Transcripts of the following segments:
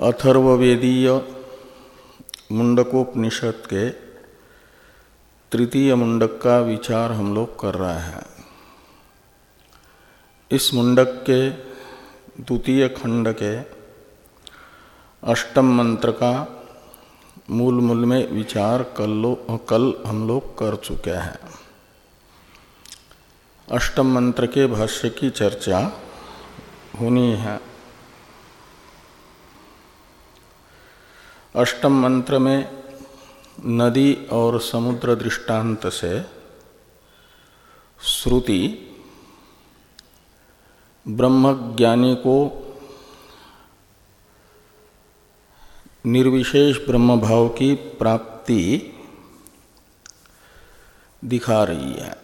अथर्ववेदीय मुंडकोपनिषद के तृतीय मुंडक का विचार हम लोग कर रहे हैं। इस मुंडक के द्वितीय खंड के अष्टम मंत्र का मूल मूल में विचार कल लो, कल हम लोग कर चुके हैं। अष्टम मंत्र के भाष्य की चर्चा होनी है। अष्टम मंत्र में नदी और समुद्र दृष्टांत से श्रुति, ब्रह्मज्ञानी को निर्विशेष ब्रह्म भाव की प्राप्ति दिखा रही है।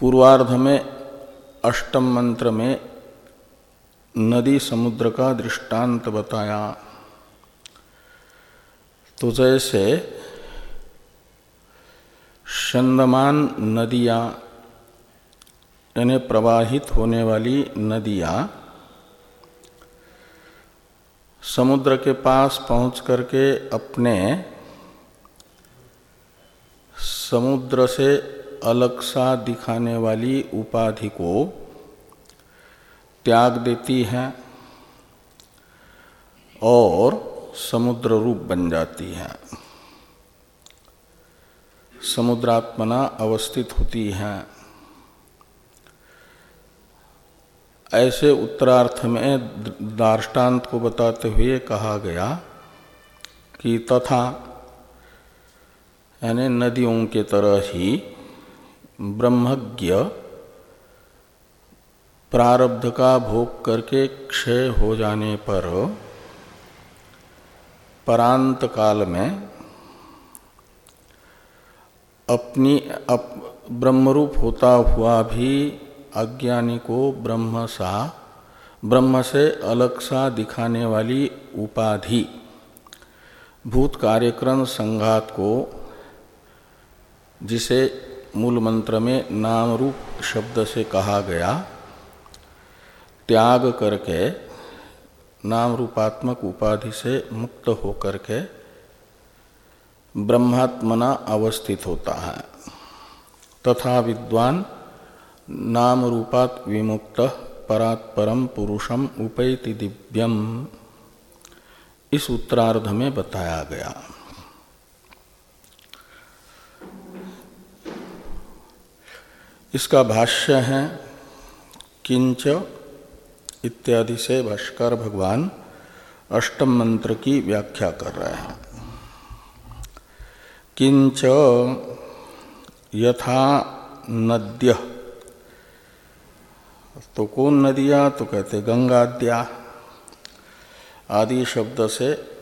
पूर्वार्ध में अष्टम मंत्र में नदी समुद्र का दृष्टांत बताया। तो जैसे चंदमान नदियाँ, यानी प्रवाहित होने वाली नदियाँ, समुद्र के पास पहुँच करके अपने समुद्र से अलग सा दिखाने वाली उपाधि को त्याग देती है और समुद्र रूप बन जाती है। समुद्रात्मना अवस्थित होती है। ऐसे उत्तरार्थ में दार्ष्टान्त को बताते हुए कहा गया कि तथा यानी नदियों के तरह ही ब्रह्मज्ञ प्रारब्ध का भोग करके क्षय हो जाने पर परांत काल में अपनी अप, ब्रह्मरूप होता हुआ भी अज्ञानी को ब्रह्म सा ब्रह्म से अलग सा दिखाने वाली उपाधि भूत कार्यक्रम संघात को जिसे मूल मंत्र में नाम रूप शब्द से कहा गया त्याग करके, नाम रूपात्मक उपाधि से मुक्त होकर के ब्रह्मात्मना अवस्थित होता है। तथा विद्वान नाम रूपात विमुक्त, परात परम पुरुषम उपैति दिव्यम। इस उत्तरार्ध में बताया गया। इसका भाष्य है, किंच इत्यादि से भाष्कर भगवान अष्टम मंत्र की व्याख्या कर रहे हैं। किंच यथा नद्य। तो कौन नदियाँ? तो कहते गंगाद्या। आदि शब्द से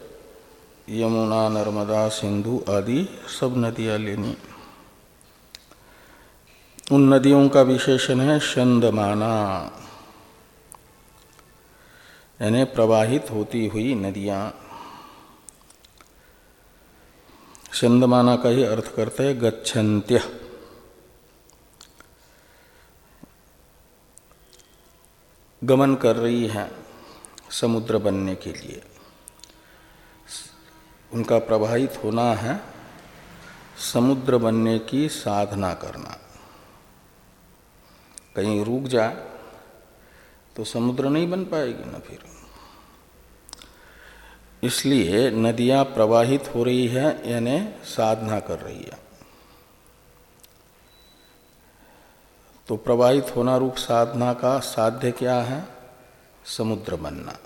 यमुना, नर्मदा, सिंधु आदि सब नदियाँ लेनी। उन नदियों का विशेषण है चंदमाना यानी प्रवाहित होती हुई नदियाँ। चंदमाना का ही अर्थ करते हैं, गच्छन्त्य। गमन कर रही हैं समुद्र बनने के लिए। उनका प्रवाहित होना है समुद्र बनने की साधना करना। कहीं रुक जाए तो समुद्र नहीं बन पाएगी ना फिर। इसलिए नदियाँ प्रवाहित हो रही है, यानी साधना कर रही है। तो प्रवाहित होना रूप साधना का साध्य क्या है? समुद्र बनना।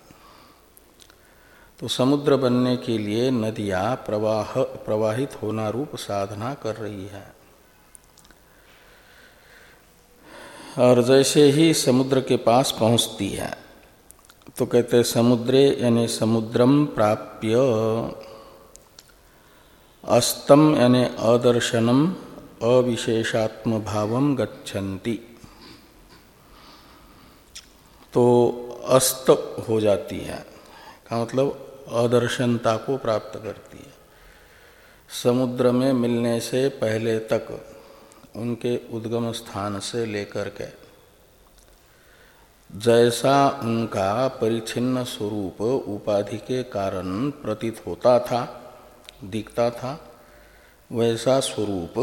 तो समुद्र बनने के लिए नदियाँ प्रवाह, प्रवाहित होना रूप साधना कर रही है। और जैसे ही समुद्र के पास पहुँचती है तो कहते हैं समुद्रे यानी समुद्रम प्राप्य। अस्तम यानी अदर्शनम अविशेषात्म भाव गच्छन्ति। तो अस्त हो जाती है, का मतलब अदर्शनता को प्राप्त करती है। समुद्र में मिलने से पहले तक उनके उद्गम स्थान से लेकर के। जैसा उनका परिचिन्न स्वरूप उपाधि के कारण प्रतीत होता था दिखता था वैसा स्वरूप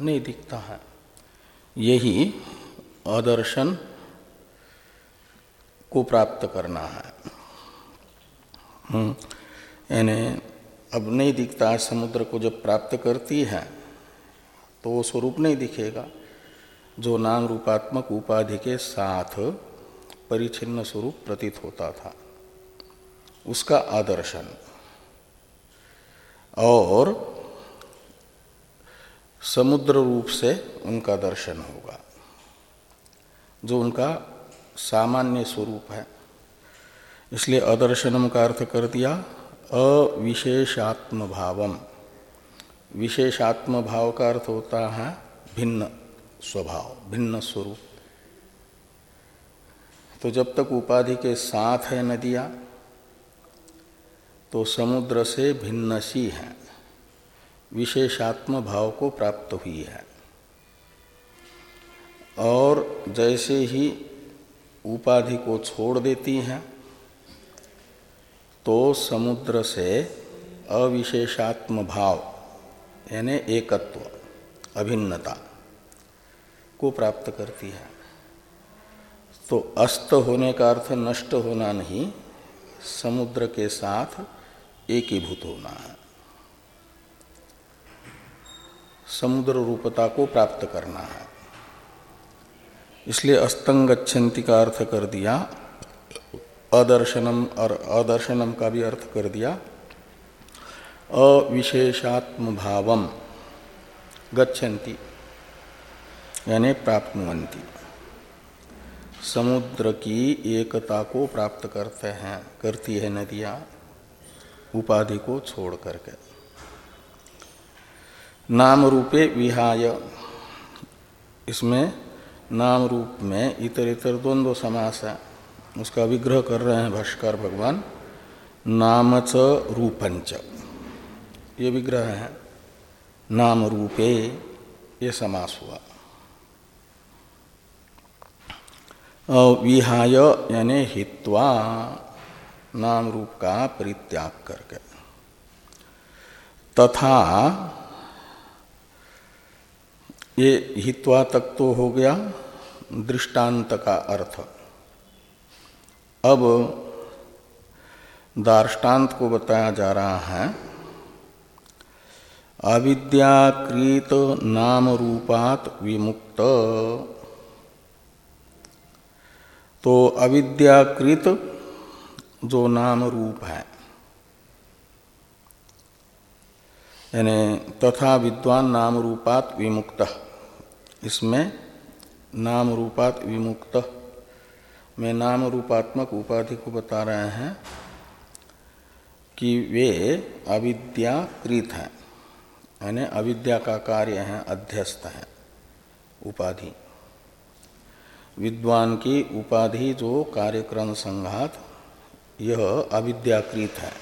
नहीं दिखता है। यही आदर्शन को प्राप्त करना है। हम्म, यानी अब नहीं दिखता समुद्र को जब प्राप्त करती है तो वो स्वरूप नहीं दिखेगा। जो नाम रूपात्मक उपाधि के साथ परिचिन्न स्वरूप प्रतीत होता था, उसका आदर्शन। और समुद्र रूप से उनका दर्शन होगा, जो उनका सामान्य स्वरूप है। इसलिए अदर्शनम का अर्थ कर दिया अविशेषात्म भावम विशेषात्म भाव का अर्थ होता है भिन्न स्वभाव, भिन्न स्वरूप। तो जब तक उपाधि के साथ है नदियाँ तो समुद्र से भिन्न सी है। विशेषात्म भाव को प्राप्त हुई है। और जैसे ही उपाधि को छोड़ देती हैं तो समुद्र से अविशेषात्म भाव यानी एकत्व, अभिन्नता को प्राप्त करती है। तो अस्त होने का अर्थ नष्ट होना नहीं, समुद्र के साथ एकीभूत होना है। समुद्र रूपता को प्राप्त करना है। इसलिए अस्तंगछन्ति का अर्थ कर दिया, अदर्शनम और अदर्शनम का भी अर्थ कर दिया अविशेषात्म भावम गच्छन्ति, यानी प्राप्तवंती समुद्र की एकता को प्राप्त करते हैं, करती है नदियाँ, उपाधि को छोड़ करके। नाम रूपे विहाय, इसमें नाम रूप में इतर इतर द्वंद्व समास है, उसका विग्रह कर रहे हैं भाष्कर भगवान नामच रूपंच ये विग्रह है। नाम रूपे ये समास हुआ। विहाय यानी हित्वा नाम रूप का परित्याग करके। तथा ये हित्वा तक तो हो गया, दृष्टांत का अर्थ। अब दार्ष्टान्त को बताया जा रहा है। अविद्याकृत नाम रूपात विमुक्त। तो अविद्याकृत जो नाम रूप है, यानी तथा विद्वान नाम रूपात विमुक्त। इसमें नाम रूपात विमुक्त, में नाम रूपात्मक उपाधि को बता रहे हैं कि वे अविद्याकृत हैं। यानी अविद्या का कार्य है, अध्यस्त है, उपाधि। विद्वान की उपाधि जो कार्यक्रम संघात, यह अविद्याकृत है।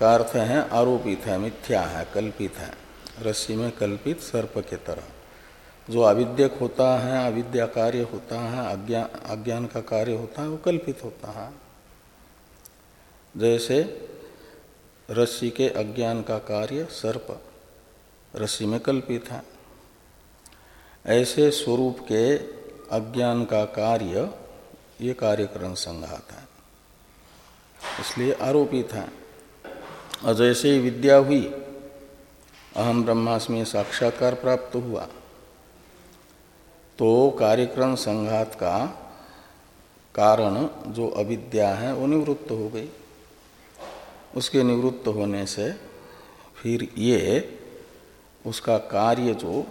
का अर्थ है आरोपित है, मिथ्या है, कल्पित है। रस्सी में कल्पित सर्प के तरह। जो अविद्यक होता है, अविद्या कार्य होता है अज्ञान अज्ञान का कार्य होता है, वो कल्पित होता है। जैसे रस्सी के अज्ञान का कार्य सर्प रस्सी में कल्पित है। ऐसे स्वरूप के अज्ञान का कार्य ये कार्यक्रम संघात है। इसलिए आरोपित है। और जैसे ही विद्या हुई, अहम ब्रह्मास्मि साक्षात्कार प्राप्त हुआ तो कार्यक्रम संघात का कारण जो अविद्या है, वो निवृत्त हो गई। उसके निवृत्त होने से फिर ये उसका कार्य जो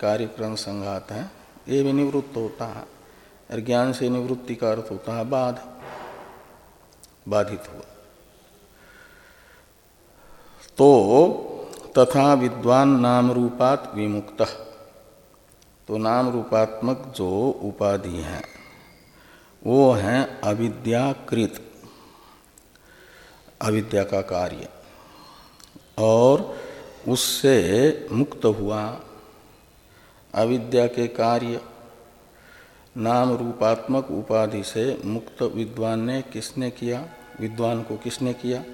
कार्यक्रम संघात है, ये भी निवृत्त होता है। और ज्ञान से निवृत्ति का अर्थ होता है बाध, बाधित हुआ। तो तथा विद्वान नाम रूपात विमुक्त। तो नाम रूपात्मक जो उपाधि है, वो है अविद्याकृत। अविद्या का कार्य और उससे मुक्त हुआ अविद्या के कार्य। नाम रूपात्मक उपाधि से मुक्त विद्वान ने किसने किया? विद्वान को किसने किया?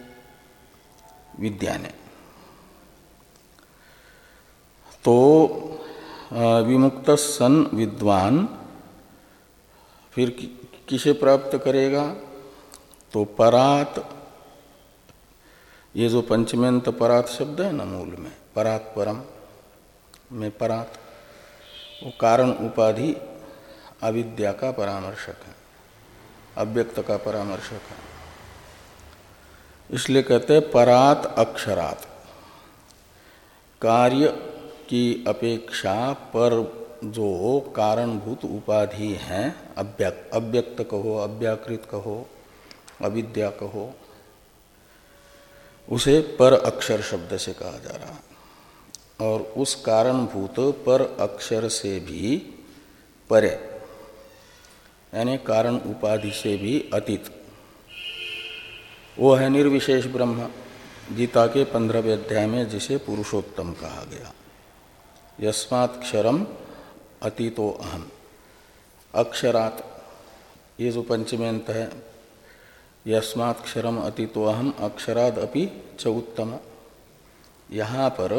विद्या ने। तो विमुक्त सन विद्वान फिर किसे प्राप्त करेगा? तो परात ये जो पंचमेंत परात शब्द है ना मूल में, परात परम, में परात, वो कारण उपाधि अविद्या का परामर्शक है, अव्यक्त का परामर्शक है। इसलिए कहते हैं परात अक्षरात, कार्य की अपेक्षा पर जो कारणभूत उपाधि हैं, अव्यक्त अव्यक्त कहो, अव्याकृत कहो, अविद्या कहो उसे पर अक्षर शब्द से कहा जा रहा है। और उस कारणभूत पर अक्षर से भी परे, यानी कारण उपाधि से भी अतीत। वो है निर्विशेष ब्रह्म, गीता के पंद्रहवें अध्याय में जिसे पुरुषोत्तम कहा गया। यस्मात्क्षरम अतीतो अहम। अक्षरात, ये जो पंचमेंत है यस्मात्क्षरम अतीतो अहम अक्षराद अपि च उत्तम। यहाँ पर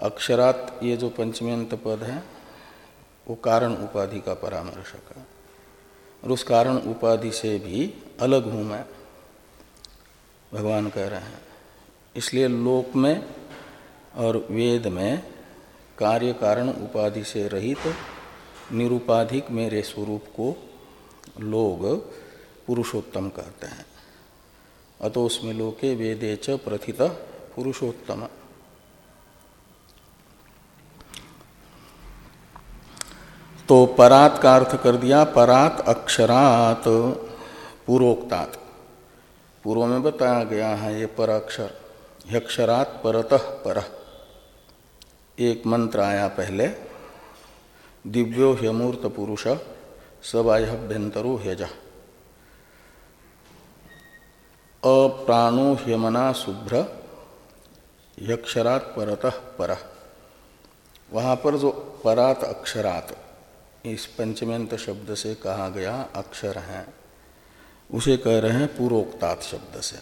अक्षरात ये जो पंचमेंत पद है, वो कारण उपाधि का परामर्शक है। और उस कारण उपाधि से भी अलग हूँ मैं, भगवान कह रहे हैं। इसलिए लोक में और वेद में कार्य कारण उपाधि से रहित निरुपाधिक मेरे स्वरूप को लोग पुरुषोत्तम कहते हैं। अतो उसमें लोके वेदे च प्रथित पुरुषोत्तम। तो परात का अर्थ कर दिया, परात अक्षरात पूर्वोक्तात पूर्व में बताया गया है ये पर अक्षर यक्षरात परतः पर। एक मंत्र आया पहले, दिव्यो ह्यमूर्त पुरुष सबाह्यभ्यंतरो ह्यज। अप्राणो ह्यमना शुभ्र, यक्षरात परतः पर। वहाँ पर जो परात अक्षरात, इस पंचमेंत शब्द से कहा गया अक्षर हैं, उसे कह रहे हैं पूर्वोक्तात शब्द से।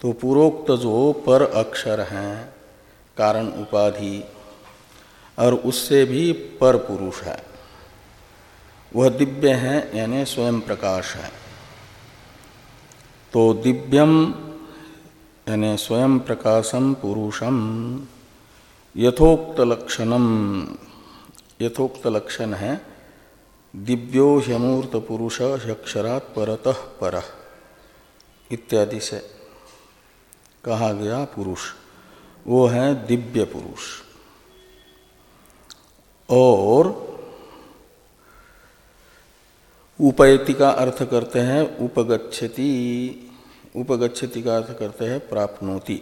तो पूर्वोक्त जो पर अक्षर हैं, कारण उपाधि, और उससे भी पर पुरुष है, वह दिव्य है, यानी स्वयं प्रकाश है। तो दिव्यम यानी स्वयं प्रकाशम पुरुषम यथोक्त लक्षणम यथोक्त लक्षण है, दिव्यो ह्यमूर्त पुरुष अक्षरात परतः पर। इत्यादि से कहा गया पुरुष, वो है दिव्य पुरुष। और उपयति का अर्थ करते हैं उपगछति उपगछति का अर्थ करते हैं, प्राप्नोति।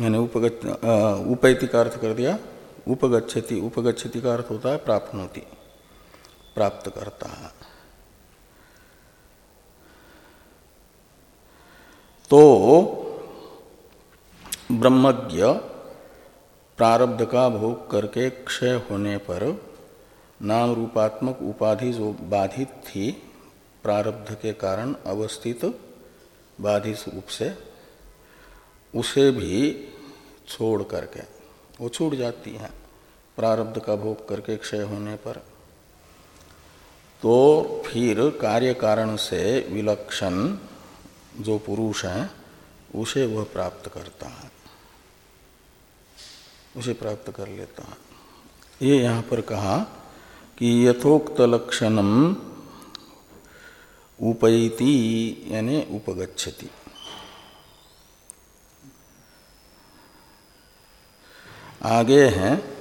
यानी उपैति का अर्थ कर दिया उपगछति उपगछति का अर्थ होता है प्राप्त प्राप्त करता है तो ब्रह्मज्ञ प्रारब्ध का भोग करके क्षय होने पर नाम रूपात्मक उपाधि जो बाधित थी प्रारब्ध के कारण अवस्थित बाधित रूप से उसे भी छोड़ करके, वो छूट जाती है, प्रारब्ध का भोग करके क्षय होने पर। तो फिर कार्य कारण से विलक्षण जो पुरुष है, उसे वह प्राप्त करता है। उसे प्राप्त कर लेता है। ये यहाँ पर कहा कि यथोक्त लक्षणम उपैति, यानी उपगछति आगे हैं,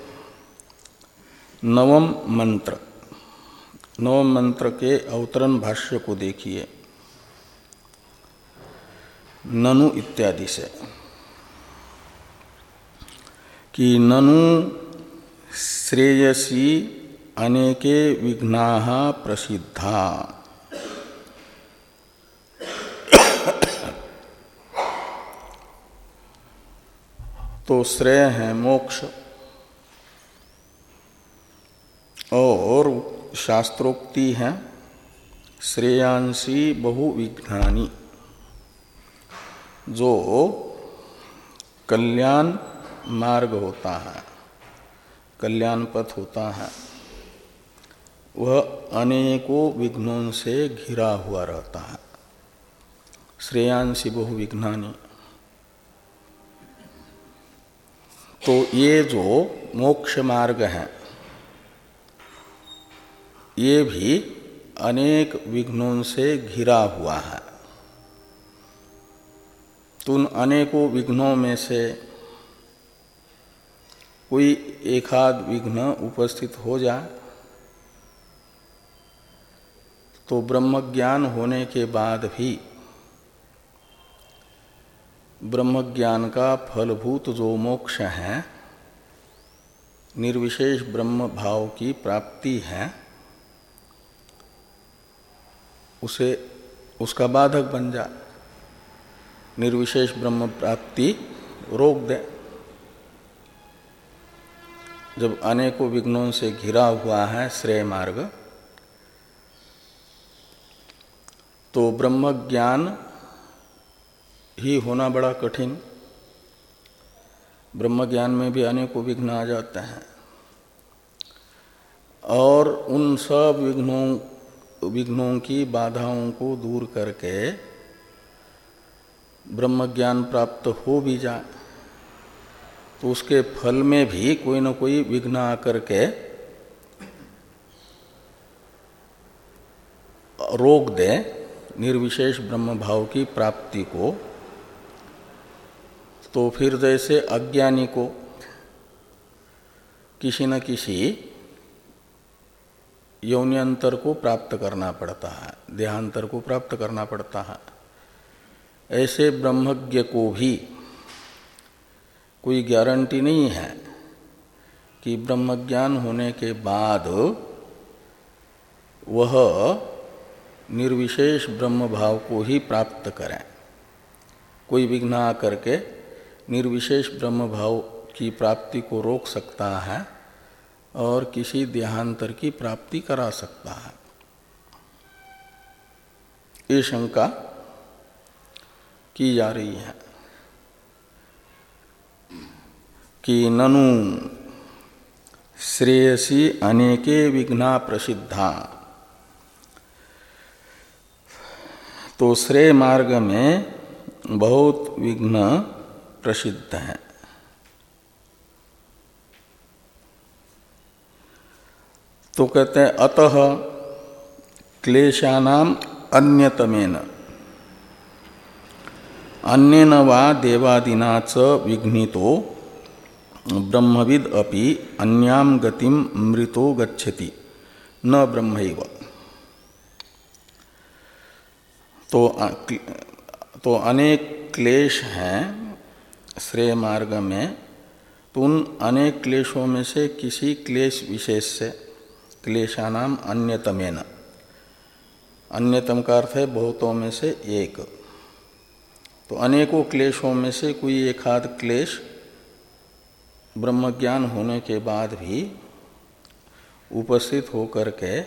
नवम मंत्र। नवम मंत्र के अवतरण भाष्य को देखिए। ननु इत्यादि से। कि ननु श्रेयसी अनेके विघ्ना प्रसिद्धा। तो श्रेय है मोक्ष। और शास्त्रोक्ति है श्रेयांसी बहुविघ्नानी जो कल्याण मार्ग होता है, कल्याण पथ होता है, वह अनेकों विघ्नों से घिरा हुआ रहता है। श्रेयांसी बहुविघ्नानी तो ये जो मोक्ष मार्ग है, ये भी अनेक विघ्नों से घिरा हुआ है। तो उन अनेकों विघ्नों में से कोई एकाध विघ्न उपस्थित हो जाए तो ब्रह्म ज्ञान होने के बाद भी ब्रह्म ज्ञान का फलभूत जो मोक्ष है, निर्विशेष ब्रह्म भाव की प्राप्ति है, उसे, उसका बाधक बन जा। निर्विशेष ब्रह्म प्राप्ति रोक दे। जब अनेकों विघ्नों से घिरा हुआ है श्रेय मार्ग तो ब्रह्म ज्ञान ही होना बड़ा कठिन। ब्रह्म ज्ञान में भी अनेकों विघ्न आ जाते हैं। और उन सब विघ्नों विघ्नों की बाधाओं को दूर करके ब्रह्म ज्ञान प्राप्त हो भी जाए तो उसके फल में भी कोई ना कोई विघ्न आकर के रोक दे, निर्विशेष ब्रह्म भाव की प्राप्ति को। तो फिर जैसे अज्ञानी को किसी न किसी यौनियंतर को प्राप्त करना पड़ता है, देहांतर को प्राप्त करना पड़ता है। ऐसे ब्रह्मज्ञ को भी कोई गारंटी नहीं है कि ब्रह्मज्ञान होने के बाद वह निर्विशेष ब्रह्म भाव को ही प्राप्त करें। कोई विघ्न आकर के निर्विशेष ब्रह्म भाव की प्राप्ति को रोक सकता है और किसी देहांतर की प्राप्ति करा सकता है। ये शंका की जा रही है कि ननु श्रेयसी अनेके विघ्ना प्रसिद्धा। तो श्रेय मार्ग में बहुत विघ्न प्रसिद्ध हैं। तो कहते हैं, अतः क्लेशानाम अन्यतमेन। अन्यन वा देवादिना च विघ्नितो, ब्रह्मविद अपि अन्याम गतिम मृतो गच्छति, न ब्रह्मैव। तो तो अनेक क्लेश हैं श्रेय मार्ग में तो उन अनेक क्लेशों में से किसी क्लेश विशेष से, क्लेशानाम अन्यतमेन। अन्यतम का अर्थ है बहुतों में से एक। तो अनेकों क्लेशों में से कोई एक आध क्लेश ब्रह्मज्ञान होने के बाद भी उपस्थित होकर के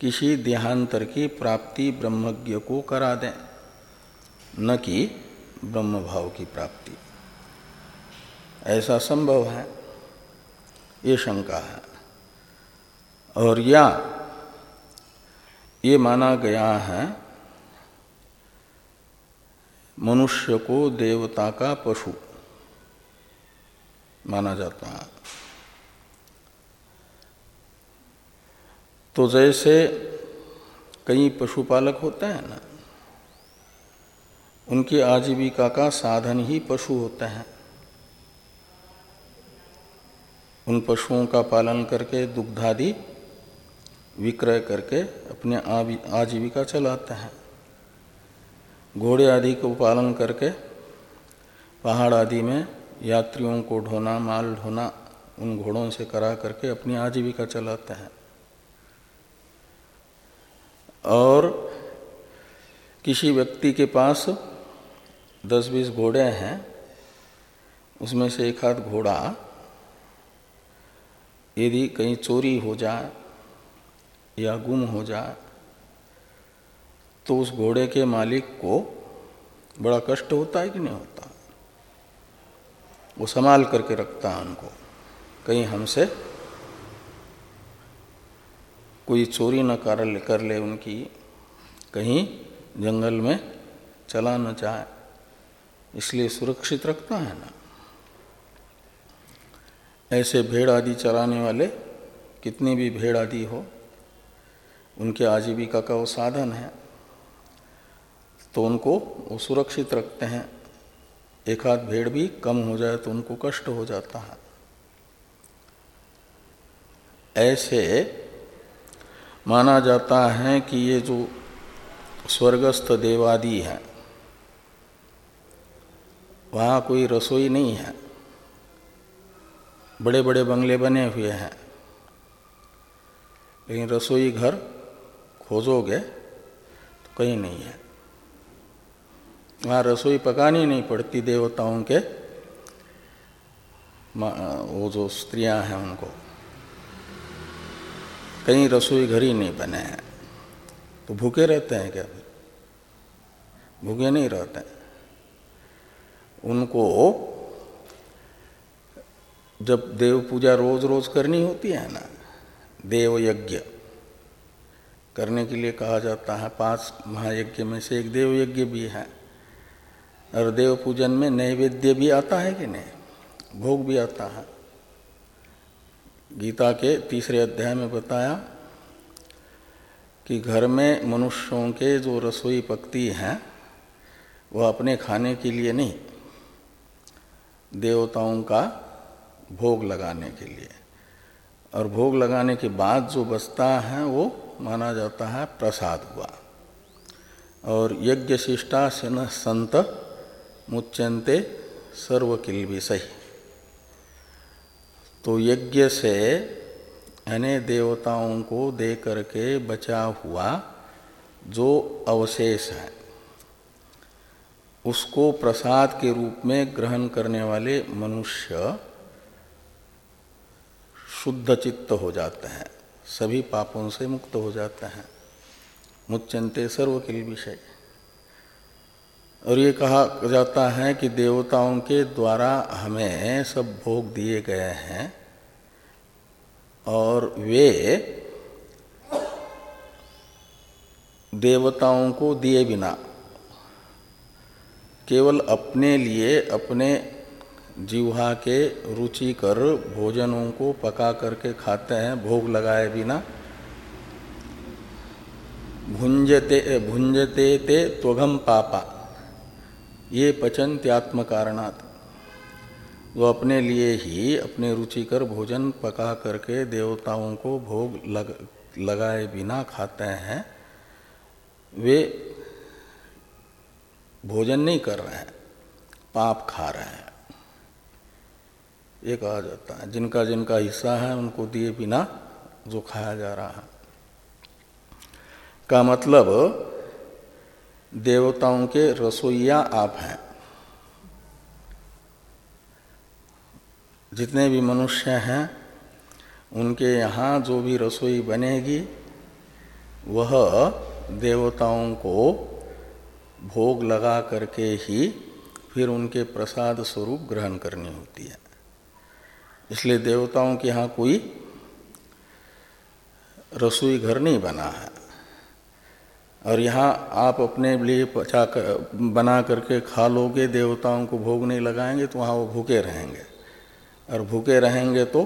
किसी देहांतर की प्राप्ति ब्रह्मज्ञ को करा दें। न कि ब्रह्म भाव की प्राप्ति। ऐसा संभव है? ये शंका है। और या ये माना गया है, मनुष्य को देवता का पशु माना जाता है। तो जैसे कई पशुपालक होते हैं ना उनकी आजीविका का साधन ही पशु होते हैं। उन पशुओं का पालन करके दुग्धादि विक्रय करके अपने आजीविका चलाते हैं। घोड़े आदि को पालन करके पहाड़ आदि में यात्रियों को ढोना, माल ढोना, उन घोड़ों से करा करके अपनी आजीविका चलाते हैं। और किसी व्यक्ति के पास दस बीस घोड़े हैं, उसमें से एक हाथ घोड़ा यदि कहीं चोरी हो जाए या गुम हो जाए तो उस घोड़े के मालिक को बड़ा कष्ट होता है कि नहीं होता? वो संभाल करके रखता है उनको। कहीं हमसे कोई चोरी न कर ले कर ले उनकी, कहीं जंगल में चला न जाए। इसलिए सुरक्षित रखता है ना। ऐसे भेड़ आदि चराने वाले, कितनी भी भेड़ आदि हो, उनके आजीविका का वो साधन है। तो उनको वो सुरक्षित रखते हैं। एक आध भेड़ भी कम हो जाए तो उनको कष्ट हो जाता है। ऐसे माना जाता है कि ये जो स्वर्गस्थ देवादि है वहाँ कोई रसोई नहीं है। बड़े बड़े बंगले बने हुए हैं। लेकिन रसोई घर खोजोगे तो कहीं नहीं है। वहाँ रसोई पकानी नहीं पड़ती देवताओं के। वो जो स्त्रियाँ हैं उनको। कहीं रसोई घर ही नहीं बने हैं। तो भूखे रहते हैं क्या? भूखे नहीं रहते हैं। उनको जब देव पूजा रोज रोज करनी होती है ना देव यज्ञ करने के लिए कहा जाता है, पाँच महायज्ञ में से एक देव यज्ञ भी है, और देव पूजन में नैवेद्य भी आता है कि नहीं? भोग भी आता है। गीता के तीसरे अध्याय में बताया कि घर में मनुष्यों के जो रसोई पकती हैं, वह अपने खाने के लिए नहीं देवताओं का भोग लगाने के लिए। और भोग लगाने के बाद जो बचता है, वो माना जाता है प्रसाद हुआ। और यज्ञ शिष्टा न संत मुच्यंते भी सही। तो यज्ञ से यानी देवताओं को दे करके बचा हुआ जो अवशेष है उसको प्रसाद के रूप में ग्रहण करने वाले मनुष्य शुद्ध चित्त हो जाते हैं। सभी पापों से मुक्त हो जाते हैं। मुच्चनते सर्व के विषय और ये कहा जाता है कि देवताओं के द्वारा हमें सब भोग दिए गए हैं और वे देवताओं को दिए बिना केवल अपने लिए अपने जीवा के रुचिकर भोजनों को पका करके खाते हैं भोग लगाए बिना। भुंजते भुंजते ते त्वघम पापा। ये पचन त्यात्म कारणात्। वो अपने लिए ही अपने रुचिकर भोजन पका करके देवताओं को भोग लग, लगाए बिना खाते हैं। वे भोजन नहीं कर रहे हैं, पाप खा रहे हैं। ये कहा जाता है, जिनका जिनका हिस्सा है, उनको दिए बिना जो खाया जा रहा है। का मतलब देवताओं के रसोईया आप हैं। जितने भी मनुष्य हैं, उनके यहाँ जो भी रसोई बनेगी, वह देवताओं को भोग लगा करके ही फिर उनके प्रसाद स्वरूप ग्रहण करनी होती है। इसलिए देवताओं के यहाँ कोई रसोई घर नहीं बना है। और यहाँ आप अपने लिए पचा कर, बना करके खा लोगे, देवताओं को भोग नहीं लगाएँगे तो वहाँ वो भूखे रहेंगे। और भूखे रहेंगे तो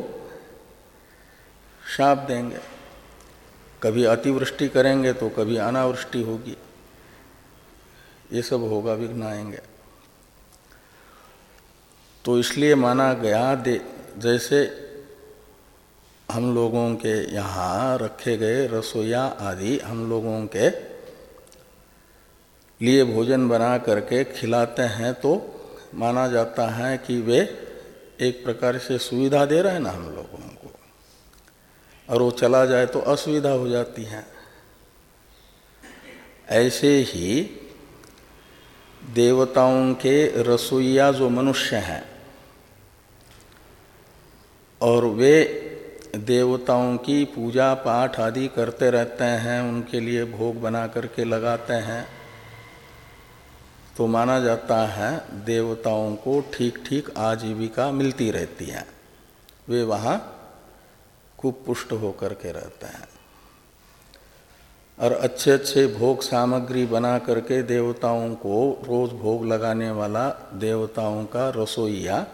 शाप देंगे। कभी अतिवृष्टि करेंगे तो कभी अनावृष्टि होगी। ये सब होगा विघ्न आएँगे तो इसलिए माना गया, दे, जैसे हम लोगों के यहाँ रखे गए रसोईया आदि, हम लोगों के लिए भोजन बना करके खिलाते हैं तो माना जाता है कि वे एक प्रकार से सुविधा दे रहे हैं ना हम लोगों को। और वो चला जाए तो असुविधा हो जाती है। ऐसे ही देवताओं के रसोईया जो मनुष्य हैं, और वे देवताओं की पूजा पाठ आदि करते रहते हैं, उनके लिए भोग बना करके लगाते हैं तो माना जाता है देवताओं को ठीक ठीक आजीविका मिलती रहती है। वे वहाँ खूब पुष्ट होकर के रहते हैं। और अच्छे अच्छे भोग सामग्री बना करके देवताओं को रोज भोग लगाने वाला देवताओं का रसोईया।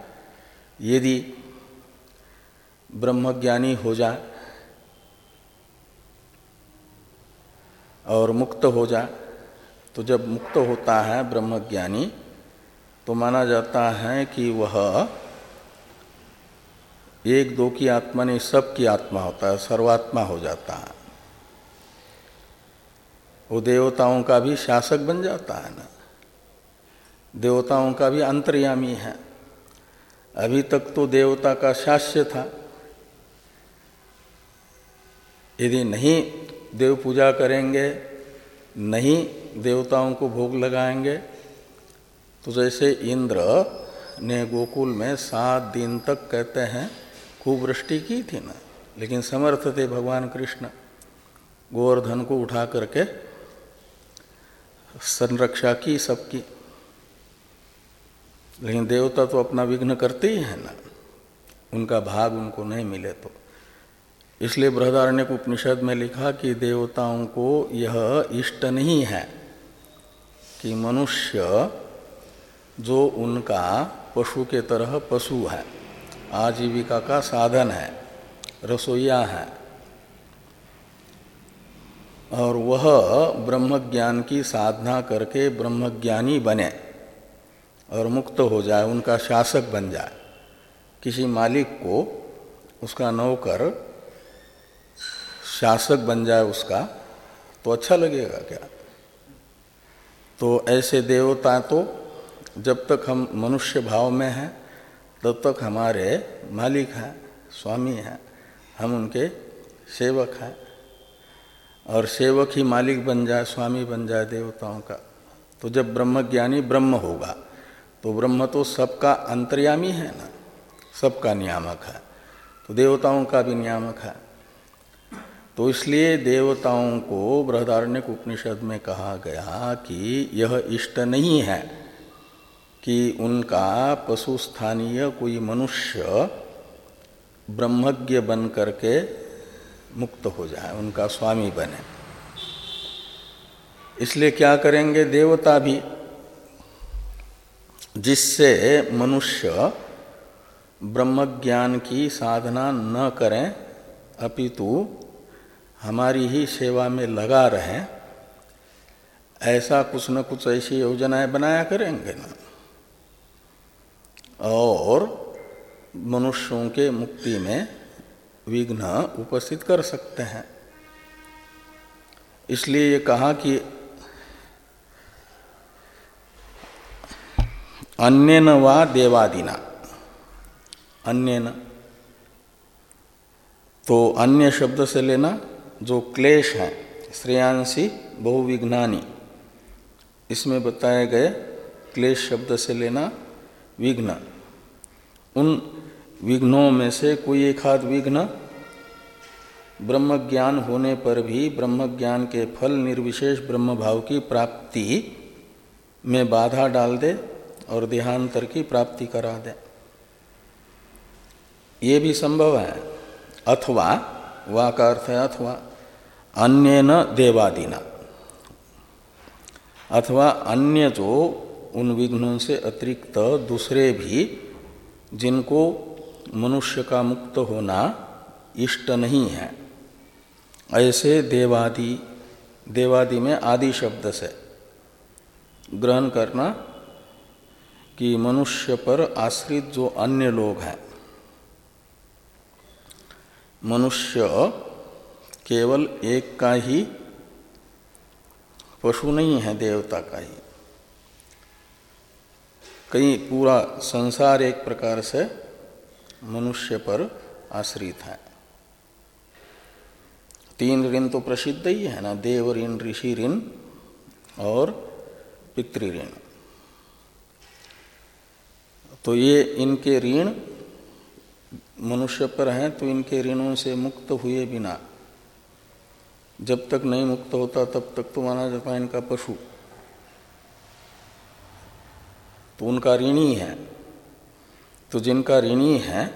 यदि ब्रह्मज्ञानी हो जाए और मुक्त हो जाए तो जब मुक्त होता है ब्रह्मज्ञानी तो माना जाता है कि वह एक दो की आत्मा नहीं सब की आत्मा होता है, सर्वात्मा हो जाता है। वो देवताओं का भी शासक बन जाता है ना। देवताओं का भी अंतर्यामी है। अभी तक तो देवता का शास्य था। यदि नहीं देव पूजा करेंगे, नहीं देवताओं को भोग लगाएँगे तो जैसे इंद्र ने गोकुल में सात दिन तक कहते हैं खूब वृष्टि की थी ना। लेकिन समर्थ थे भगवान कृष्ण। गोवर्धन को उठा करके संरक्षा की सबकी। लेकिन देवता तो अपना विघ्न करते ही है ना। उनका भाग उनको नहीं मिले तो। इसलिए बृहदारण्य उपनिषद में लिखा कि देवताओं को यह इष्ट नहीं है कि मनुष्य जो उनका पशु के तरह पशु है, आजीविका का साधन है, रसोईया है और वह ब्रह्म ज्ञान की साधना करके ब्रह्मज्ञानी बने और मुक्त हो जाए, उनका शासक बन जाए। किसी मालिक को उसका नौकर शासक बन जाए उसका तो अच्छा लगेगा क्या? तो ऐसे देवता तो जब तक हम मनुष्य भाव में हैं, तब तक हमारे मालिक हैं, स्वामी हैं, हम उनके सेवक हैं। और सेवक ही मालिक बन जाए स्वामी बन जाए देवताओं का। तो जब ब्रह्म ज्ञानी ब्रह्म होगा तो ब्रह्म तो सबका अंतर्यामी है ना, सबका नियामक है। तो देवताओं का भी नियामक है। तो इसलिए देवताओं को बृहदारण्य उपनिषद में कहा गया कि यह इष्ट नहीं है कि उनका पशु स्थानीय कोई मनुष्य ब्रह्मज्ञ बन करके मुक्त हो जाए, उनका स्वामी बने। इसलिए क्या करेंगे, देवता भी, जिससे मनुष्य ब्रह्म ज्ञान की साधना न करें, अपितु हमारी ही सेवा में लगा रहे, ऐसा कुछ न कुछ ऐसी योजनाएँ बनाया करेंगे ना। और मनुष्यों के मुक्ति में विघ्न उपस्थित कर सकते हैं। इसलिए ये कहा कि अन्य न देवादिना। अन्य न तो अन्य शब्द से लेना जो क्लेश है श्रेयांसी बहुविघ्नानी। इसमें बताए गए क्लेश शब्द से लेना विघ्न। उन विघ्नों में से कोई एक हाथ विघ्न? ब्रह्म ज्ञान होने पर भी ब्रह्म ज्ञान के फल निर्विशेष ब्रह्म भाव की प्राप्ति में बाधा डाल दे और देहांतर की प्राप्ति करा दे। ये भी संभव है। अथवा, वा का अर्थ है अथवा अन्य न देवादिना। अथवा अन्य जो उन विघ्नों से अतिरिक्त दूसरे भी जिनको मनुष्य का मुक्त होना इष्ट नहीं है। ऐसे देवादि देवादि में आदि शब्द से ग्रहण करना कि मनुष्य पर आश्रित जो अन्य लोग हैं, मनुष्य केवल एक का ही पशु नहीं है, देवता का ही। कहीं पूरा संसार एक प्रकार से मनुष्य पर आश्रित है। तीन ऋण तो प्रसिद्ध ही है ना, देव ऋण, ऋषि ऋण और पितृ ऋण। तो ये इनके ऋण मनुष्य पर हैं तो इनके ऋणों से मुक्त हुए बिना, जब तक नहीं मुक्त होता, तब तक तो माना जाता है इनका पशु। तो उनका ऋणी है। तो जिनका ऋणी है,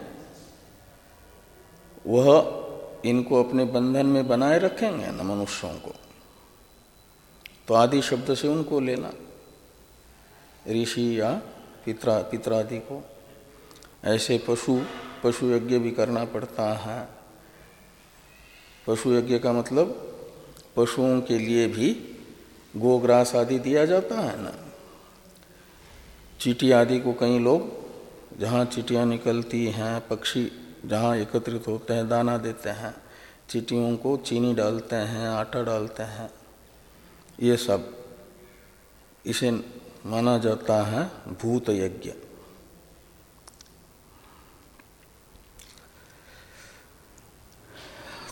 वह इनको अपने बंधन में बनाए रखेंगे न मनुष्यों को। तो आदि शब्द से उनको लेना। ऋषि या पित्रा, पित्रादि को ऐसे पशु पशु यज्ञ भी करना पड़ता है। पशु यज्ञ का मतलब पशुओं के लिए भी गोग्रास आदि दिया जाता है ना। चीटी आदि को कई लोग जहाँ चिटियाँ निकलती हैं, पक्षी जहाँ एकत्रित होते हैं, दाना देते हैं। चीटियों को चीनी डालते हैं, आटा डालते हैं। ये सब इसे माना जाता है भूत यज्ञ।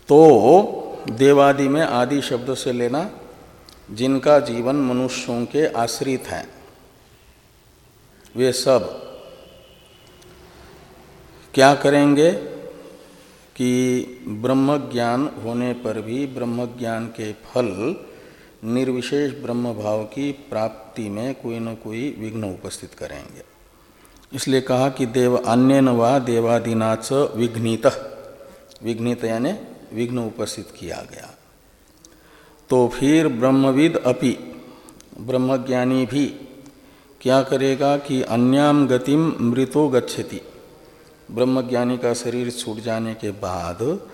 तो देवादि में आदि शब्द से लेना जिनका जीवन मनुष्यों के आश्रित हैं, वे सब क्या करेंगे कि ब्रह्म ज्ञान होने पर भी ब्रह्म ज्ञान के फल निर्विशेष ब्रह्म भाव की प्राप्ति में कोई न कोई विघ्न उपस्थित करेंगे। इसलिए कहा कि देव अन्य व देवादिनाच विघ्नित विघ्नित यानी विघ्न उपस्थित किया गया। तो फिर ब्रह्मविद अपि, ब्रह्मज्ञानी भी क्या करेगा कि अन्याम गतिम मृतो गच्छति। ब्रह्मज्ञानी का शरीर छूट जाने के बाद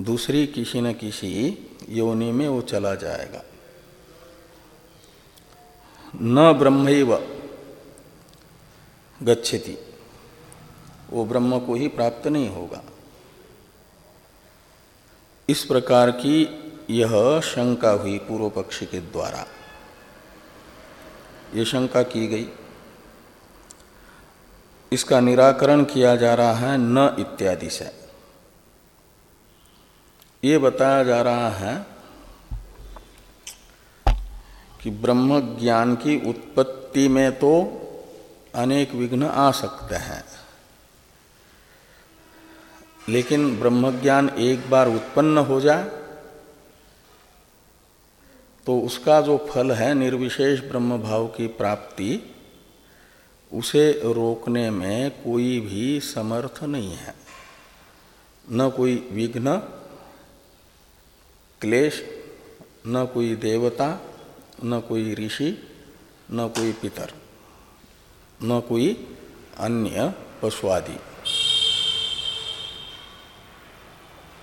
दूसरी किसी न किसी योनि में वो चला जाएगा। न ब्रह्म गच्छति। वो ब्रह्म को ही प्राप्त नहीं होगा। इस प्रकार की यह शंका हुई पूर्व पक्षी के द्वारा। ये शंका की गई। इसका निराकरण किया जा रहा है न इत्यादि से। ये बताया जा रहा है कि ब्रह्म ज्ञान की उत्पत्ति में तो अनेक विघ्न आ सकते हैं। लेकिन ब्रह्मज्ञान एक बार उत्पन्न हो जाए तो उसका जो फल है निर्विशेष ब्रह्म भाव की प्राप्ति उसे रोकने में कोई भी समर्थ नहीं है। न कोई विघ्न, क्लेश, न कोई देवता, न कोई ऋषि, न कोई पितर, न कोई अन्य पशुआदि।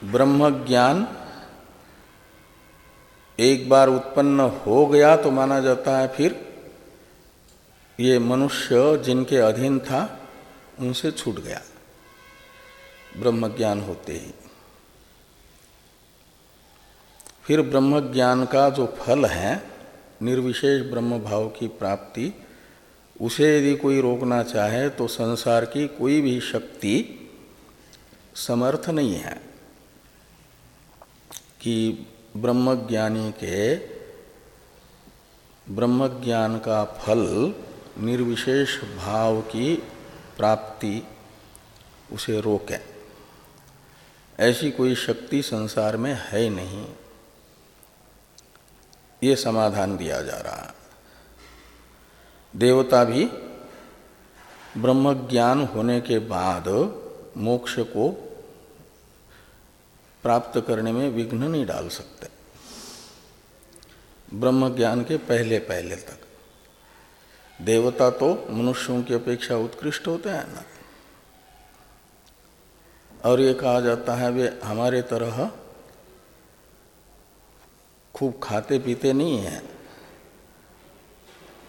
ब्रह्म ज्ञान एक बार उत्पन्न हो गया तो माना जाता है फिर ये मनुष्य जिनके अधीन था, उनसे छूट गया। ब्रह्म ज्ञान होते ही। फिर ब्रह्म ज्ञान का जो फल है, निर्विशेष ब्रह्म भाव की प्राप्ति, उसे यदि कोई रोकना चाहे तो संसार की कोई भी शक्ति समर्थ नहीं है कि ब्रह्मज्ञानी के ब्रह्मज्ञान का फल निर्विशेष भाव की प्राप्ति उसे रोके। ऐसी कोई शक्ति संसार में है नहीं। ये समाधान दिया जा रहा है। देवता भी ब्रह्म ज्ञान होने के बाद मोक्ष को प्राप्त करने में विघ्न नहीं डाल सकते। ब्रह्म ज्ञान के पहले पहले तक। देवता तो मनुष्यों की अपेक्षा उत्कृष्ट होते हैं ना। और ये कहा जाता है, वे हमारे तरह खूब खाते पीते नहीं हैं।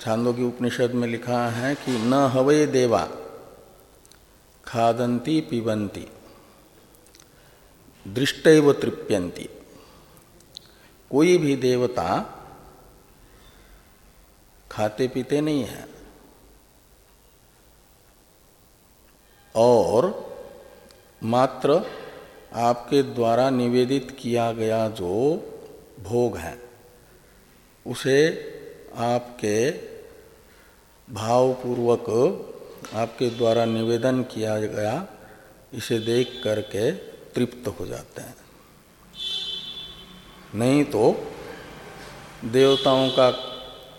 छांदों की उपनिषद में लिखा है कि न हवे देवा, खादंती पिबंती, दृष्टैव तृप्यंती। कोई भी देवता खाते पीते नहीं है। और मात्र आपके द्वारा निवेदित किया गया जो भोग है, उसे आपके भावपूर्वक आपके द्वारा निवेदन किया गया, इसे देख करके तृप्त हो जाते हैं। नहीं तो देवताओं का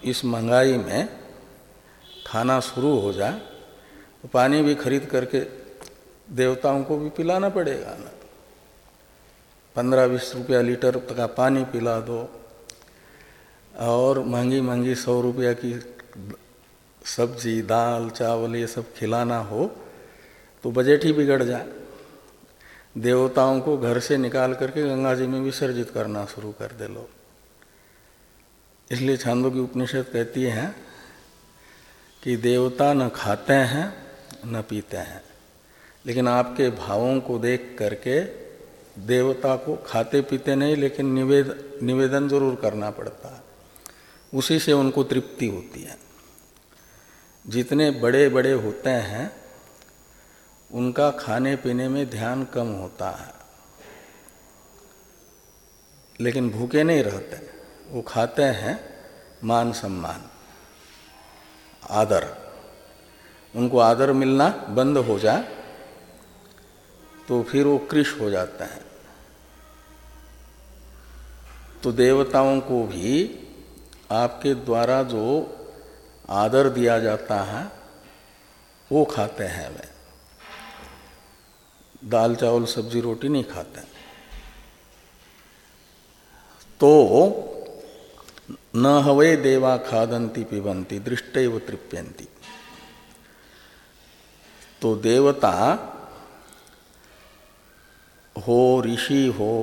इस महँगाई में खाना शुरू हो जाए तो पानी भी खरीद करके देवताओं को भी पिलाना पड़ेगा ना। पंद्रह बीस रुपया लीटर का पानी पिला दो और महँगी महँगी सौ रुपया की सब्ज़ी, दाल, चावल ये सब खिलाना हो तो बजट ही बिगड़ जाए देवताओं को घर से निकाल करके गंगा जी में विसर्जित करना शुरू कर दे लोग। इसलिए छांदों की उपनिषद कहती है कि देवता न खाते हैं, न पीते हैं। लेकिन आपके भावों को देख करके देवता को खाते पीते नहीं, लेकिन निवेद, निवेदन ज़रूर करना पड़ता। है उसी से उनको तृप्ति होती है। जितने बड़े बड़े होते हैं, उनका खाने पीने में ध्यान कम होता है। लेकिन भूखे नहीं रहते। वो खाते हैं मान सम्मान, आदर। उनको आदर मिलना बंद हो जाए तो फिर वो कृष हो जाता है। तो देवताओं को भी आपके द्वारा जो आदर दिया जाता है, वो खाते हैं वे। दाल चावल सब्ज़ी रोटी नहीं खाते। तो न हवे देवा खादंती पिबंती दृष्ट व तृप्यंती तो देवता हो, ऋषि हो,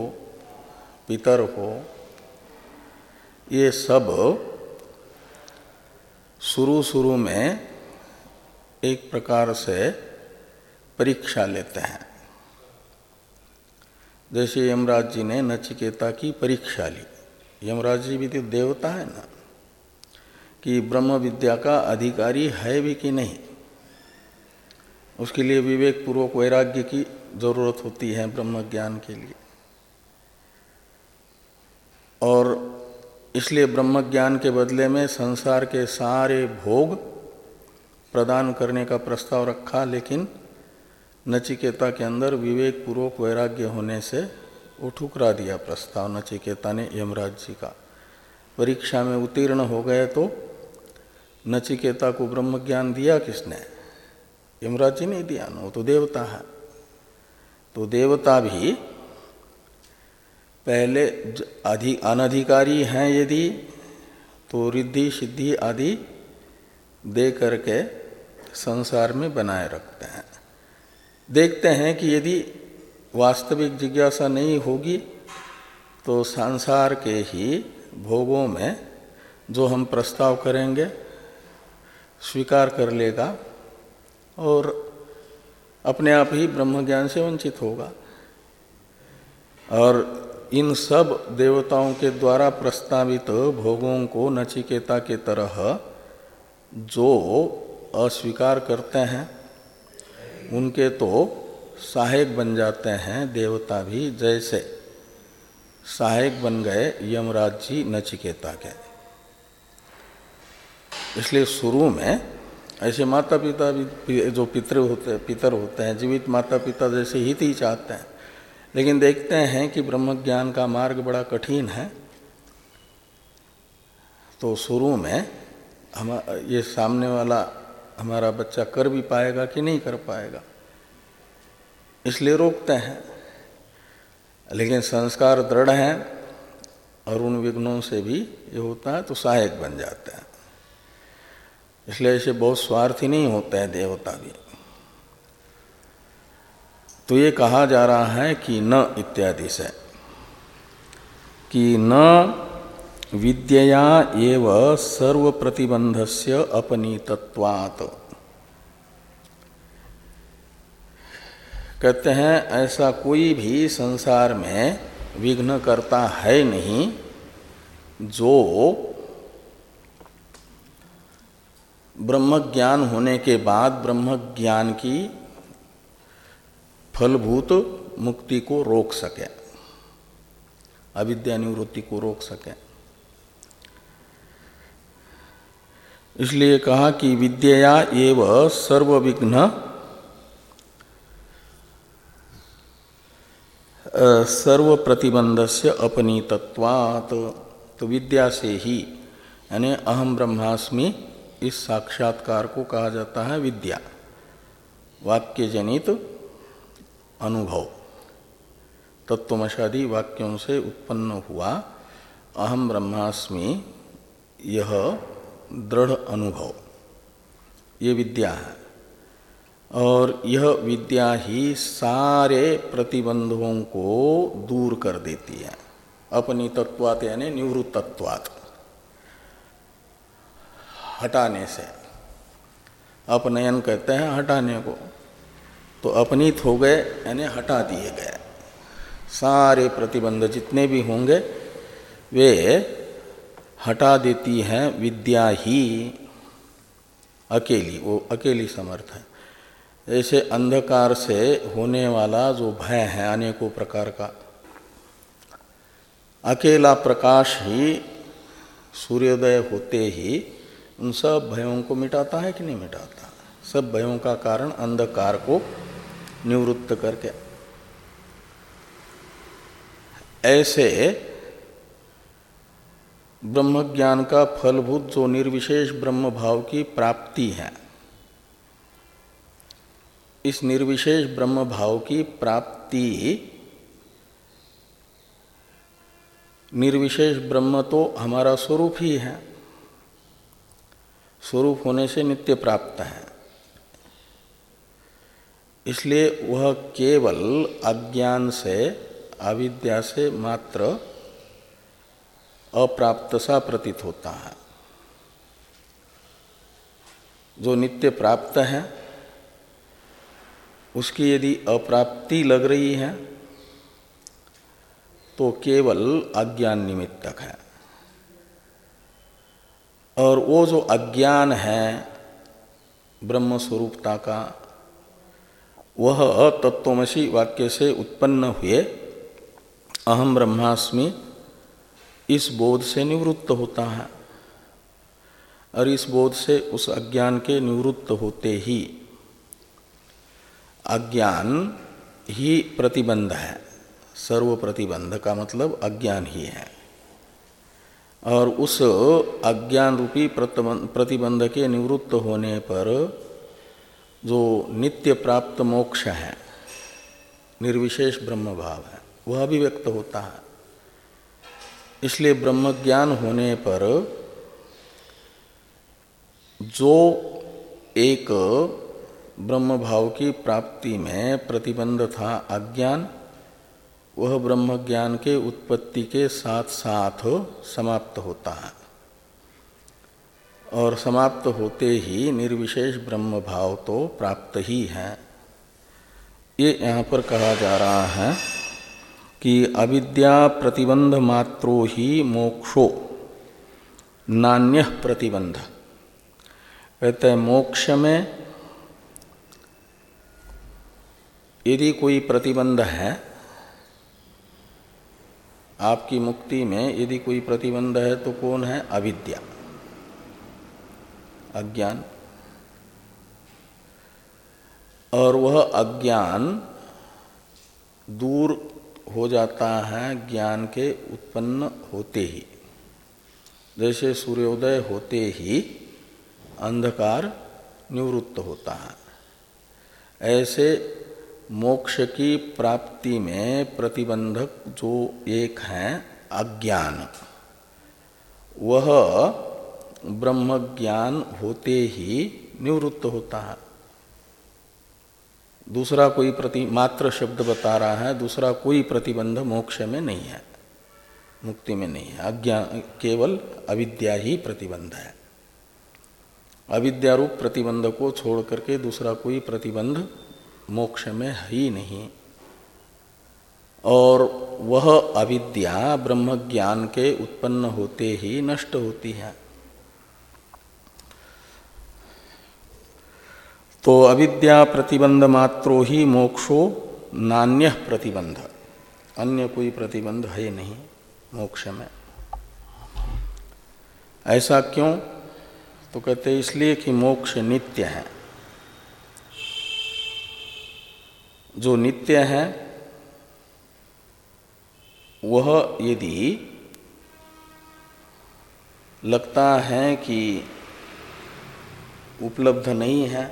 पितर हो, ये सब शुरू शुरू में एक प्रकार से परीक्षा लेते हैं। जैसे यमराज जी ने नचिकेता की परीक्षा ली। यमराज जी भी तो देवता है ना, कि ब्रह्म विद्या का अधिकारी है भी कि नहीं? उसके लिए विवेक पूर्वक वैराग्य की ज़रूरत होती है ब्रह्म ज्ञान के लिए। और इसलिए ब्रह्म ज्ञान के बदले में संसार के सारे भोग प्रदान करने का प्रस्ताव रखा, लेकिन नचिकेता के अंदर विवेक पूर्वक वैराग्य होने से वो ठुकरा दिया प्रस्ताव नचिकेता ने यमराज जी का। परीक्षा में उत्तीर्ण हो गए तो नचिकेता को ब्रह्म ज्ञान दिया किसने? यमराज जी नहीं दिया, ना वो तो देवता है। तो देवता भी पहले अनधिकारी हैं यदि तो रिद्धि, सिद्धि आदि दे करके संसार में बनाए रखते हैं। देखते हैं कि यदि वास्तविक जिज्ञासा नहीं होगी तो संसार के ही भोगों में जो हम प्रस्ताव करेंगे, स्वीकार कर लेगा और अपने आप ही ब्रह्म ज्ञान से वंचित होगा। और इन सब देवताओं के द्वारा प्रस्तावित भोगों को नचिकेता के तरह जो अस्वीकार करते हैं, उनके तो सहायक बन जाते हैं, देवता भी, जैसे सहायक बन गए यमराज जी नचिकेता के। इसलिए शुरू में ऐसे माता पिता भी जो पितृ होते, पितर होते हैं, जीवित माता पिता जैसे हित ही चाहते हैं। लेकिन देखते हैं कि ब्रह्म ज्ञान का मार्ग बड़ा कठिन है। तो शुरू में हम, ये सामने वाला हमारा बच्चा कर भी पाएगा कि नहीं कर पाएगा? इसलिए रोकते हैं। लेकिन संस्कार दृढ़ हैं और उन विघ्नों से भी ये होता है तो सहायक बन जाते हैं। इसलिए ऐसे बहुत स्वार्थी नहीं होते हैं देवता भी। तो ये कहा जा रहा है कि न इत्यादि से, कि न विद्या एव सर्व प्रतिबंध से अपनीतत्वात्। कहते हैं, ऐसा कोई भी संसार में विघ्न करता है नहीं, जो ब्रह्म ज्ञान होने के बाद ब्रह्म ज्ञान की फलभूत मुक्ति को रोक सके, अविद्या निवृत्ति को रोक सके। इसलिए कहा कि विद्या एव सर्वविघ्न सर्व प्रतिबंध से अपनीतत्वात। तो विद्या से ही, यानी अहम ब्रह्मास्मि, इस साक्षात्कार को कहा जाता है विद्या। वाक्य जनित अनुभव। तत्वमशादी वाक्यों से उत्पन्न हुआ अहम ब्रह्मास्मि, यह दृढ़ अनुभव। ये विद्या है। और यह विद्या ही सारे प्रतिबंधों को दूर कर देती है। अपनी तत्वात यानी निवृत्त तत्वात हटाने से। अपनयन कहते हैं हटाने को। तो अपनीत हो गए, यानी हटा दिए गए। सारे प्रतिबंध जितने भी होंगे, वे हटा देती हैं विद्या ही। अकेली, वो अकेली समर्थ है। जैसे अंधकार से होने वाला जो भय है, अनेकों प्रकार का। अकेला प्रकाश ही, सूर्योदय होते ही उन सब भयों को मिटाता है कि नहीं मिटाता? सब भयों का कारण अंधकार को निवृत्त करके। ऐसे ब्रह्म ज्ञान का फलभूत जो निर्विशेष ब्रह्म भाव की प्राप्ति है इस निर्विशेष ब्रह्म भाव की प्राप्ति, निर्विशेष ब्रह्म तो हमारा स्वरूप ही है। स्वरूप होने से नित्य प्राप्त है। इसलिए वह केवल अज्ञान से, अविद्या से मात्र अप्राप्त सा प्रतीत होता है। जो नित्य प्राप्त है उसकी यदि अप्राप्ति लग रही है तो केवल अज्ञान निमित्तक है। और वो जो अज्ञान है ब्रह्म स्वरूपता का, वह तत्वमसी वाक्य से उत्पन्न हुए अहम ब्रह्मास्मि, इस बोध से निवृत्त होता है। और इस बोध से उस अज्ञान के निवृत्त होते ही अज्ञान ही प्रतिबंध है। सर्व प्रतिबंध का मतलब अज्ञान ही है। और उस अज्ञान रूपी प्रतिबंध के निवृत्त होने पर जो नित्य प्राप्त मोक्ष है, निर्विशेष ब्रह्म भाव है, वह अभिव्यक्त होता है। इसलिए ब्रह्म ज्ञान होने पर जो एक ब्रह्म भाव की प्राप्ति में प्रतिबंध था अज्ञान, वह ब्रह्म ज्ञान के उत्पत्ति के साथ साथ हो समाप्त होता है। और समाप्त होते ही निर्विशेष ब्रह्म भाव तो प्राप्त ही है। ये यहाँ पर कहा जा रहा है कि अविद्या प्रतिबंध मात्रो ही मोक्षो, नान्य प्रतिबंध। कहते हैं, मोक्ष में यदि कोई प्रतिबंध है, आपकी मुक्ति में यदि कोई प्रतिबंध है तो कौन है? अविद्या। अज्ञान। और वह अज्ञान दूर हो जाता है ज्ञान के उत्पन्न होते ही। जैसे सूर्योदय होते ही अंधकार निवृत्त होता है। ऐसे मोक्ष की प्राप्ति में प्रतिबंधक जो एक है, अज्ञान। वह ब्रह्म ज्ञान होते ही निवृत्त होता है। दूसरा कोई प्रति, मात्र शब्द बता रहा है, दूसरा कोई प्रतिबंध मोक्ष में नहीं है, मुक्ति में नहीं है। अज्ञान केवल अविद्या ही प्रतिबंध है। अविद्यारूप प्रतिबंध को छोड़ करके दूसरा कोई प्रतिबंध मोक्ष में है ही नहीं। और वह अविद्या ब्रह्म ज्ञान के उत्पन्न होते ही नष्ट होती है। तो अविद्या प्रतिबंध मात्रो ही मोक्षो नान्य प्रतिबंध। अन्य कोई प्रतिबंध है नहीं मोक्ष में। ऐसा क्यों? तो कहते इसलिए कि मोक्ष नित्य है। जो नित्य है, वह यदि लगता है कि उपलब्ध नहीं है,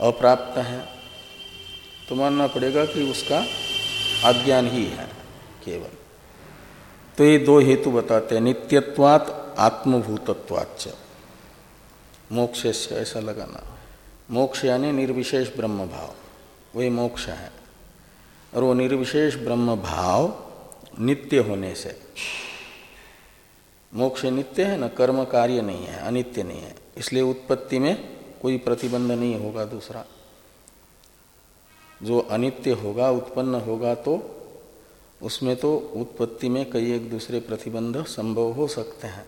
अप्राप्त है तो मानना पड़ेगा कि उसका अज्ञान ही है, केवल। तो ये दो हेतु बताते हैं, नित्यत्वात आत्मभूतत्वाच मोक्ष ऐसा लगाना। मोक्ष यानी निर्विशेष ब्रह्म भाव। वही मोक्ष है। और वो निर्विशेष ब्रह्म भाव नित्य होने से। मोक्ष नित्य है, ना कर्म कार्य नहीं है, अनित्य नहीं है। इसलिए उत्पत्ति में कोई प्रतिबंध नहीं होगा दूसरा। जो अनित्य होगा, उत्पन्न होगा तो उसमें तो उत्पत्ति में कई एक दूसरे प्रतिबंध संभव हो सकते हैं।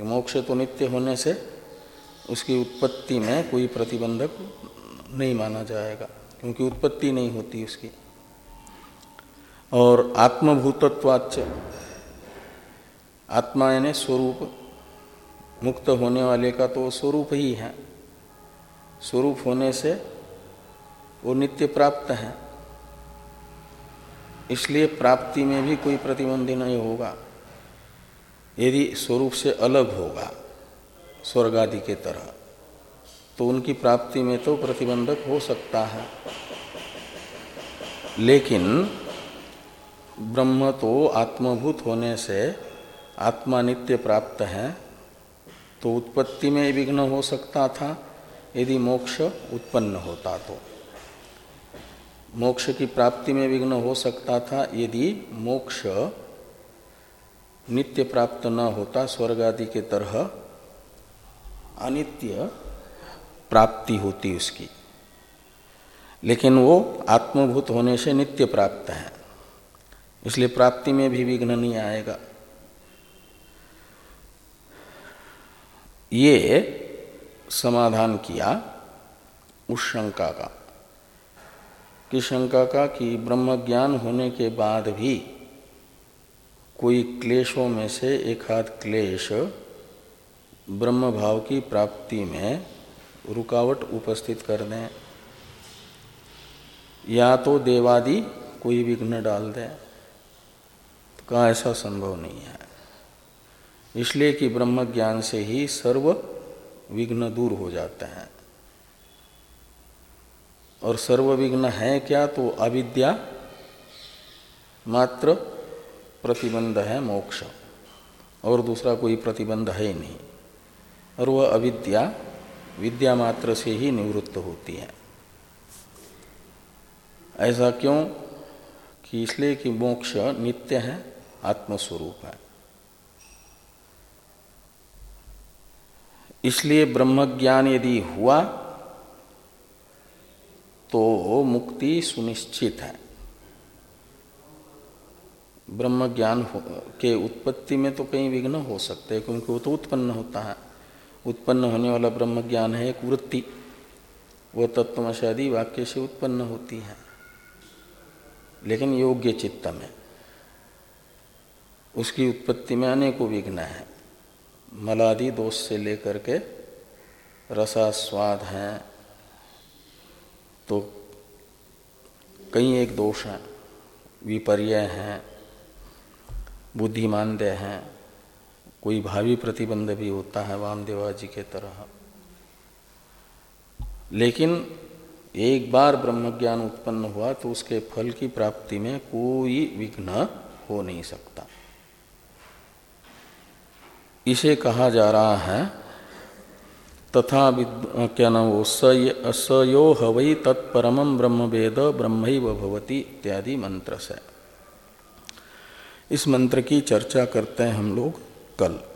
मोक्ष तो नित्य होने से उसकी उत्पत्ति में कोई प्रतिबंधक नहीं माना जाएगा, क्योंकि उत्पत्ति नहीं होती उसकी। और आत्मभूतत्वाच आत्मा यानी स्वरूप, मुक्त होने वाले का तो स्वरूप ही है। स्वरूप होने से वो नित्य प्राप्त है। इसलिए प्राप्ति में भी कोई प्रतिबंधी नहीं होगा। यदि स्वरूप से अलग होगा स्वर्ग आदि के तरह। तो उनकी प्राप्ति में तो प्रतिबंधक हो सकता है। लेकिन ब्रह्म तो आत्मभूत होने से आत्मा नित्य प्राप्त है तो उत्पत्ति में विघ्न हो सकता था, यदि मोक्ष उत्पन्न होता तो। मोक्ष की प्राप्ति में विघ्न हो सकता था, यदि मोक्ष नित्य प्राप्त न होता स्वर्ग आदि के तरह। अनित्य प्राप्ति होती उसकी। लेकिन वो आत्मभूत होने से नित्य प्राप्त है। इसलिए प्राप्ति में भी विघ्न नहीं आएगा। ये समाधान किया उस शंका का। कि शंका का कि ब्रह्म ज्ञान होने के बाद भी कोई क्लेशों में से एक आध क्लेश ब्रह्म भाव की प्राप्ति में रुकावट उपस्थित कर दें। या तो देवादि कोई विघ्न डाल दें। तो कहा, ऐसा संभव नहीं है। इसलिए कि ब्रह्म ज्ञान से ही सर्व विघ्न दूर हो जाते हैं। और सर्व विघ्न है क्या? तो अविद्या मात्र प्रतिबंध है मोक्ष। और दूसरा कोई प्रतिबंध है ही नहीं। और वह अविद्या, विद्या मात्र से ही निवृत्त होती है। ऐसा क्यों? कि इसलिए कि मोक्ष नित्य है, आत्मस्वरूप है। इसलिए ब्रह्मज्ञान यदि हुआ तो मुक्ति सुनिश्चित है। ब्रह्म ज्ञान के उत्पत्ति में तो कहीं विघ्न हो सकते हैं, क्योंकि वो तो उत्पन्न होता है। उत्पन्न होने वाला ब्रह्म ज्ञान है, एक वृत्ति। वो तत्वशादी वाक्य से उत्पन्न होती है। लेकिन योग्य चित्त में, उसकी उत्पत्ति में अनेकों विघ्न है। मलादि दोष से लेकर के रसास्वाद हैं। तो कई एक दोष हैं। विपर्य हैं। बुद्धिमानदय हैं। कोई भावी प्रतिबंध भी होता है वामदेवा जी के तरह। लेकिन एक बार ब्रह्मज्ञान उत्पन्न हुआ तो उसके फल की प्राप्ति में कोई विघ्न हो नहीं सकता। इसे कहा जा रहा है, तथा क्या नाम वो, सयो हवई तत्परम ब्रह्म वेद ब्रह्म भवती इत्यादि मंत्र से। इस मंत्र की चर्चा करते हैं हम लोग। कल